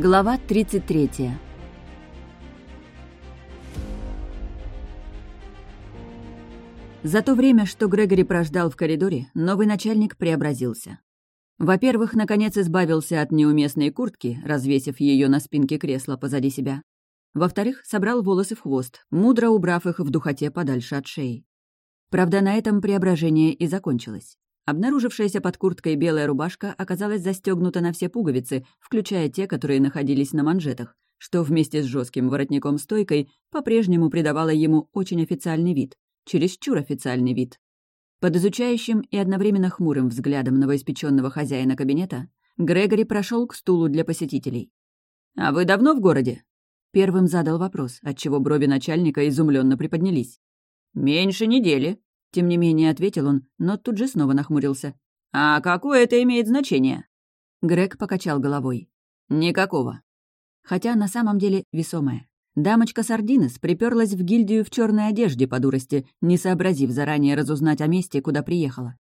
Глава 33 За то время, что Грегори прождал в коридоре, новый начальник преобразился. Во-первых, наконец избавился от неуместной куртки, развесив ее на спинке кресла позади себя. Во-вторых, собрал волосы в хвост, мудро убрав их в духоте подальше от шеи. Правда, на этом преображение и закончилось. Обнаружившаяся под курткой белая рубашка оказалась застегнута на все пуговицы, включая те, которые находились на манжетах, что вместе с жестким воротником-стойкой по-прежнему придавало ему очень официальный вид, чересчур официальный вид. Под изучающим и одновременно хмурым взглядом новоиспеченного хозяина кабинета Грегори прошел к стулу для посетителей. «А вы давно в городе?» Первым задал вопрос, отчего брови начальника изумленно приподнялись. «Меньше недели», — тем не менее ответил он, но тут же снова нахмурился. «А какое это имеет значение?» Грег покачал головой. «Никакого». Хотя на самом деле весомое. Дамочка Сардинес приперлась в гильдию в черной одежде по дурости, не сообразив заранее разузнать о месте, куда приехала.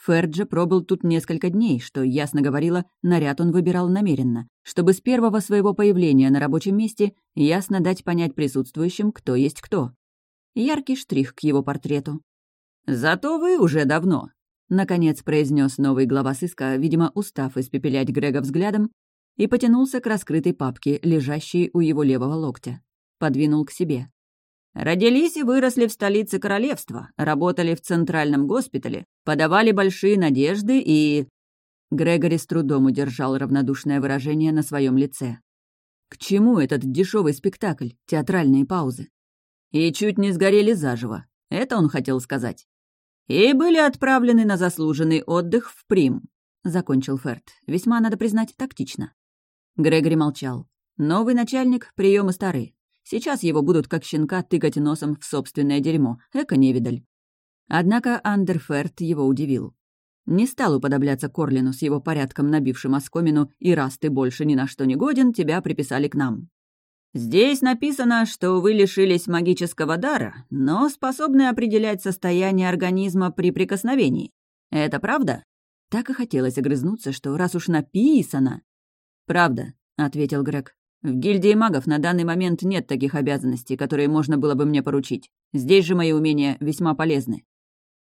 Ферджи пробыл тут несколько дней, что ясно говорило, наряд он выбирал намеренно, чтобы с первого своего появления на рабочем месте ясно дать понять присутствующим, кто есть кто. Яркий штрих к его портрету. «Зато вы уже давно», — наконец произнес новый глава сыска, видимо, устав испепелять Грега взглядом, и потянулся к раскрытой папке, лежащей у его левого локтя подвинул к себе. Родились и выросли в столице королевства, работали в центральном госпитале, подавали большие надежды и... Грегори с трудом удержал равнодушное выражение на своем лице. К чему этот дешевый спектакль, театральные паузы? И чуть не сгорели заживо. Это он хотел сказать. И были отправлены на заслуженный отдых в Прим, закончил Ферд. Весьма, надо признать, тактично. Грегори молчал. Новый начальник, приемы старые. Сейчас его будут как щенка тыкать носом в собственное дерьмо. Эко-невидаль. Однако Андерферт его удивил. Не стал уподобляться Корлину с его порядком набившим оскомину «и раз ты больше ни на что не годен, тебя приписали к нам». «Здесь написано, что вы лишились магического дара, но способны определять состояние организма при прикосновении. Это правда?» Так и хотелось огрызнуться, что раз уж написано... «Правда», — ответил Грег. В гильдии магов на данный момент нет таких обязанностей, которые можно было бы мне поручить. Здесь же мои умения весьма полезны».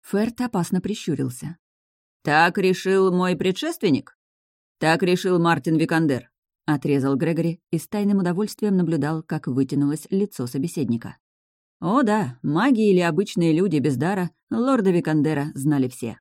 Ферт опасно прищурился. «Так решил мой предшественник?» «Так решил Мартин Викандер», — отрезал Грегори и с тайным удовольствием наблюдал, как вытянулось лицо собеседника. О да, маги или обычные люди без дара лорда Викандера знали все.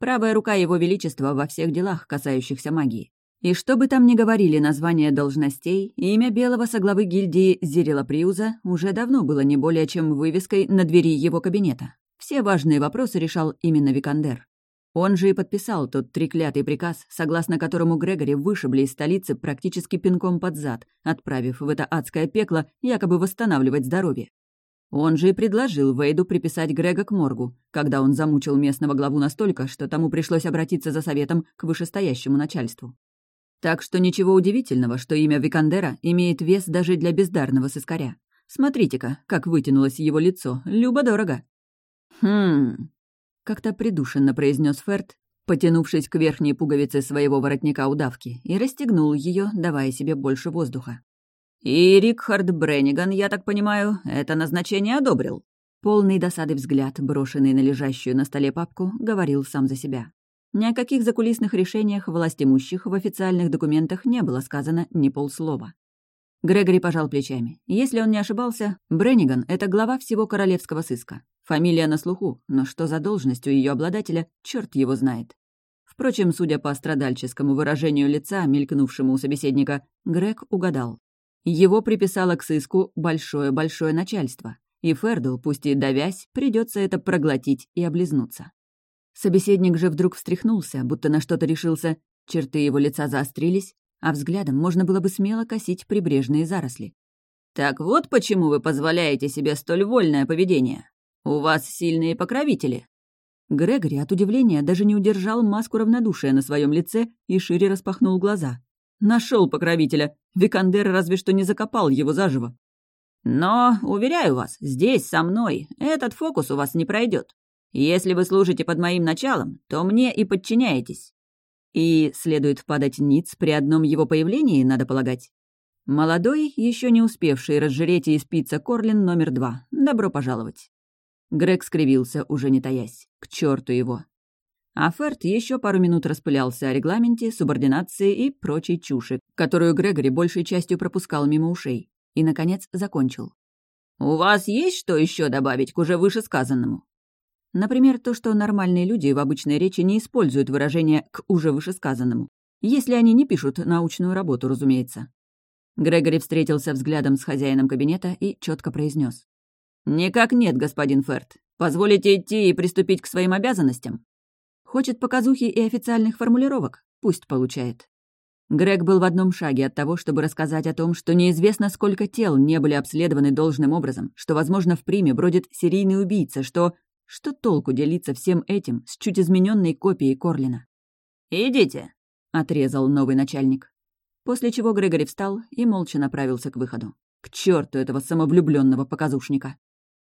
Правая рука его величества во всех делах, касающихся магии. И что бы там ни говорили названия должностей, имя белого соглавы гильдии Зирила Приуза уже давно было не более чем вывеской на двери его кабинета. Все важные вопросы решал именно Викандер. Он же и подписал тот треклятый приказ, согласно которому Грегори вышибли из столицы практически пинком под зад, отправив в это адское пекло якобы восстанавливать здоровье. Он же и предложил Вейду приписать Грега к моргу, когда он замучил местного главу настолько, что тому пришлось обратиться за советом к вышестоящему начальству. Так что ничего удивительного, что имя Викандера имеет вес даже для бездарного сыскаря. Смотрите-ка, как вытянулось его лицо, любо-дорого. «Хм...» — как-то придушенно произнес Ферд, потянувшись к верхней пуговице своего воротника удавки, и расстегнул ее, давая себе больше воздуха. «И Рикхард Бренниган, я так понимаю, это назначение одобрил?» Полный досады взгляд, брошенный на лежащую на столе папку, говорил сам за себя. Ни о каких закулисных решениях властимущих в официальных документах не было сказано ни полслова. Грегори пожал плечами. Если он не ошибался, Бренниган — это глава всего королевского сыска. Фамилия на слуху, но что за должность у ее обладателя, черт его знает. Впрочем, судя по страдальческому выражению лица, мелькнувшему у собеседника, Грег угадал. Его приписало к сыску большое-большое начальство, и Ферду, пусть и давясь, придется это проглотить и облизнуться. Собеседник же вдруг встряхнулся, будто на что-то решился, черты его лица заострились, а взглядом можно было бы смело косить прибрежные заросли. «Так вот почему вы позволяете себе столь вольное поведение. У вас сильные покровители». Грегори от удивления даже не удержал маску равнодушия на своем лице и шире распахнул глаза. Нашел покровителя. Викандер разве что не закопал его заживо. «Но, уверяю вас, здесь, со мной, этот фокус у вас не пройдет. Если вы служите под моим началом, то мне и подчиняетесь. И следует впадать ниц при одном его появлении, надо полагать. Молодой, еще не успевший разжиреть и испиться Корлин номер два. Добро пожаловать. Грег скривился, уже не таясь. К черту его. А Ферд еще пару минут распылялся о регламенте, субординации и прочей чуши, которую Грегори большей частью пропускал мимо ушей. И, наконец, закончил. «У вас есть что еще добавить к уже вышесказанному?» Например, то, что нормальные люди в обычной речи не используют выражение «к уже вышесказанному», если они не пишут научную работу, разумеется. Грегори встретился взглядом с хозяином кабинета и четко произнес: «Никак нет, господин Ферт. Позволите идти и приступить к своим обязанностям?» Хочет показухи и официальных формулировок? Пусть получает. Грег был в одном шаге от того, чтобы рассказать о том, что неизвестно, сколько тел не были обследованы должным образом, что, возможно, в приме бродит серийный убийца, что... Что толку делиться всем этим с чуть измененной копией Корлина? «Идите», — отрезал новый начальник. После чего Грегори встал и молча направился к выходу. К черту этого самовлюбленного показушника.